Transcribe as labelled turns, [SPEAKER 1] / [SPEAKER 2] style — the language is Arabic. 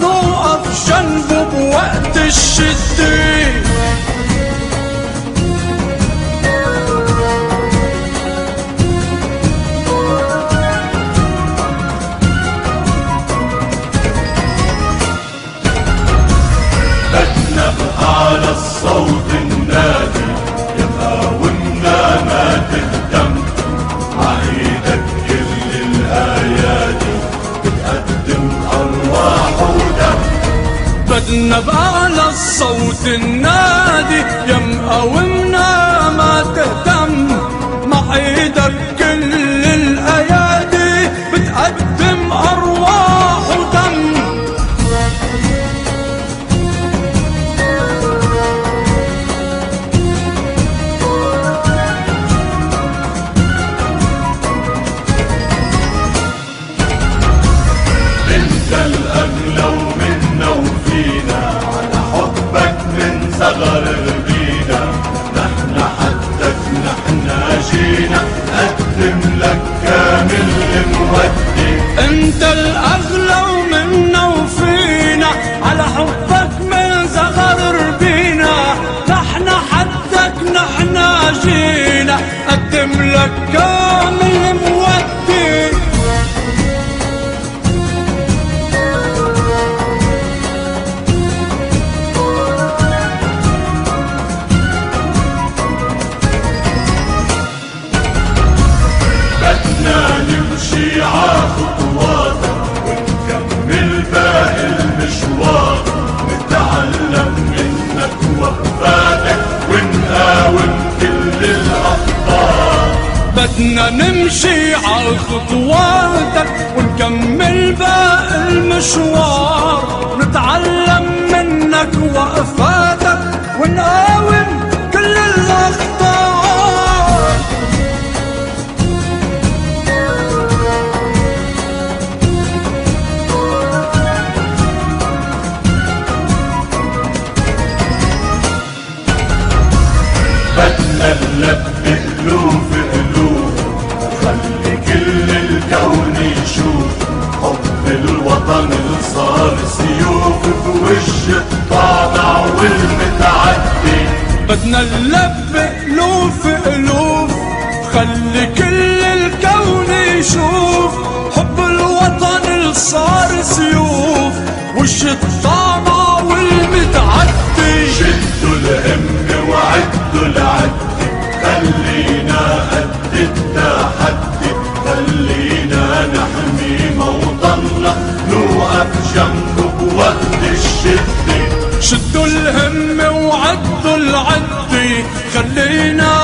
[SPEAKER 1] نوع أفشن بوقت الشتين قد نبع على الصوت النادي يمقومنا ما تهتم
[SPEAKER 2] dem Land.
[SPEAKER 1] نمشي على خطواتك ونكمل باقي المشوار. نتعلم منك وقفاتك ونقاوم كل الاخطار
[SPEAKER 2] بدنا نلبق طال السيوف في وش والمتعدي
[SPEAKER 1] بدنا نلف الوف الوف خلي كل الكون يشوف. حب الوطن اللي صار سيوف وش الطامع والمتعدي؟
[SPEAKER 2] شدوا الهم وعدوا العدي خلينا قد التحدي خلينا نحمي موطن
[SPEAKER 1] شدوا الهم وعدوا العدي خلينا